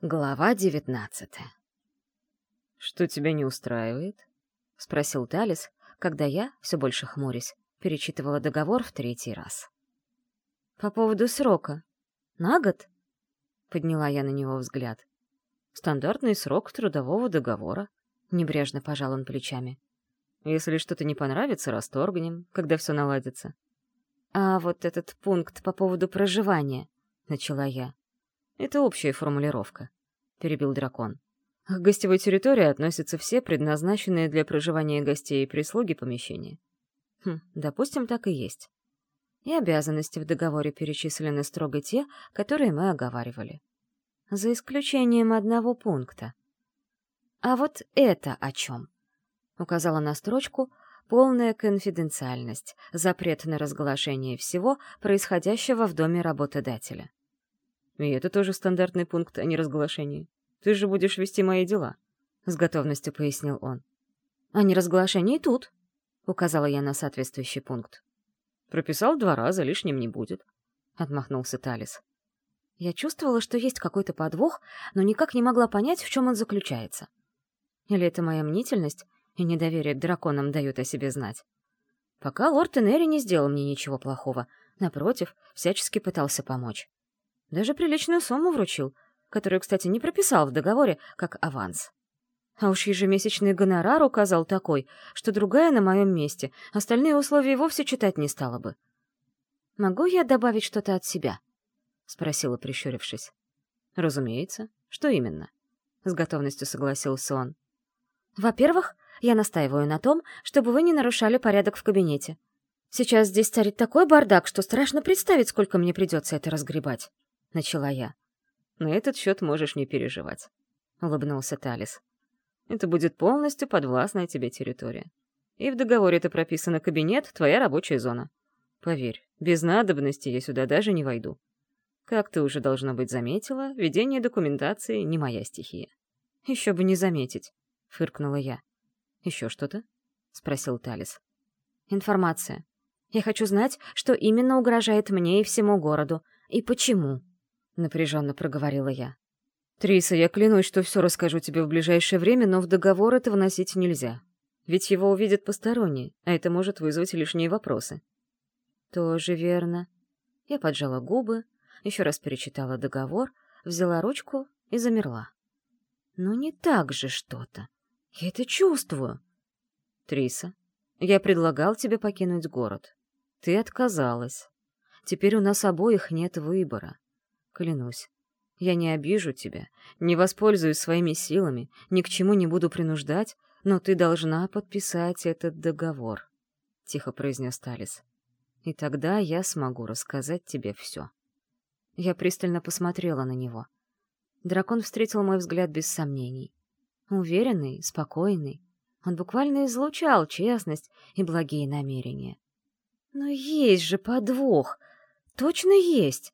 Глава девятнадцатая. «Что тебя не устраивает?» — спросил Талис, когда я, все больше хмурясь, перечитывала договор в третий раз. «По поводу срока. На год?» — подняла я на него взгляд. «Стандартный срок трудового договора», — небрежно пожал он плечами. «Если что-то не понравится, расторгнем, когда все наладится». «А вот этот пункт по поводу проживания», — начала я. Это общая формулировка, — перебил дракон. К гостевой территории относятся все предназначенные для проживания гостей и прислуги помещения. Хм, допустим, так и есть. И обязанности в договоре перечислены строго те, которые мы оговаривали. За исключением одного пункта. «А вот это о чем?» — указала на строчку «Полная конфиденциальность, запрет на разглашение всего, происходящего в доме работодателя». И это тоже стандартный пункт, а не разглашение. Ты же будешь вести мои дела», — с готовностью пояснил он. «А не разглашение тут», — указала я на соответствующий пункт. «Прописал два раза, лишним не будет», — отмахнулся Талис. Я чувствовала, что есть какой-то подвох, но никак не могла понять, в чем он заключается. Или это моя мнительность и недоверие к драконам дают о себе знать. Пока лорд Энери не сделал мне ничего плохого, напротив, всячески пытался помочь. Даже приличную сумму вручил, которую, кстати, не прописал в договоре как аванс. А уж ежемесячный гонорар указал такой, что другая на моем месте остальные условия вовсе читать не стала бы. «Могу я добавить что-то от себя?» — спросила, прищурившись. «Разумеется. Что именно?» — с готовностью согласился он. «Во-первых, я настаиваю на том, чтобы вы не нарушали порядок в кабинете. Сейчас здесь царит такой бардак, что страшно представить, сколько мне придется это разгребать. — начала я. «На этот счет можешь не переживать», — улыбнулся Талис. «Это будет полностью подвластная тебе территория. И в договоре это прописано кабинет — твоя рабочая зона. Поверь, без надобности я сюда даже не войду. Как ты уже, должно быть, заметила, ведение документации — не моя стихия». «Еще бы не заметить», — фыркнула я. «Еще что-то?» — спросил Талис. «Информация. Я хочу знать, что именно угрожает мне и всему городу, и почему» напряженно проговорила я. «Триса, я клянусь, что все расскажу тебе в ближайшее время, но в договор это вносить нельзя. Ведь его увидят посторонние, а это может вызвать лишние вопросы». «Тоже верно». Я поджала губы, еще раз перечитала договор, взяла ручку и замерла. «Ну не так же что-то. Я это чувствую». «Триса, я предлагал тебе покинуть город. Ты отказалась. Теперь у нас обоих нет выбора. Клянусь. Я не обижу тебя, не воспользуюсь своими силами, ни к чему не буду принуждать, но ты должна подписать этот договор», — тихо произнес Талис. «И тогда я смогу рассказать тебе все». Я пристально посмотрела на него. Дракон встретил мой взгляд без сомнений. Уверенный, спокойный. Он буквально излучал честность и благие намерения. Но есть же подвох! Точно есть!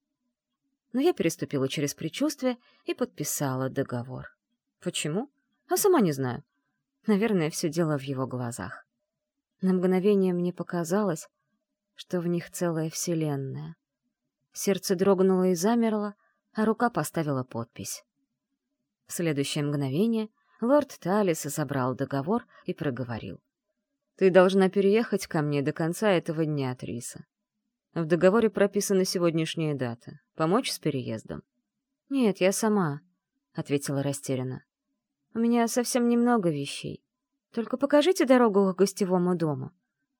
Но я переступила через предчувствие и подписала договор. Почему? А сама не знаю. Наверное, все дело в его глазах. На мгновение мне показалось, что в них целая вселенная. Сердце дрогнуло и замерло, а рука поставила подпись. В следующее мгновение лорд Талис забрал договор и проговорил. «Ты должна переехать ко мне до конца этого дня, Триса. В договоре прописана сегодняшняя дата. Помочь с переездом? Нет, я сама, — ответила растерянно. У меня совсем немного вещей. Только покажите дорогу к гостевому дому.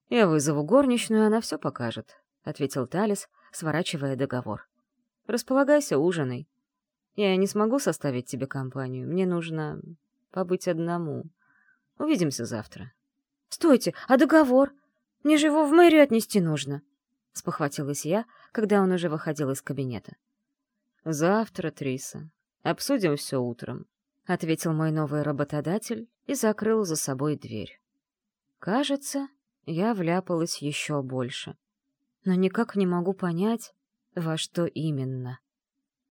Я вызову горничную, она все покажет, — ответил Талис, сворачивая договор. Располагайся, ужиной. Я не смогу составить тебе компанию. Мне нужно побыть одному. Увидимся завтра. Стойте, а договор? Мне же его в мэрию отнести нужно. — спохватилась я, когда он уже выходил из кабинета. «Завтра, Триса. Обсудим все утром», — ответил мой новый работодатель и закрыл за собой дверь. Кажется, я вляпалась еще больше. Но никак не могу понять, во что именно.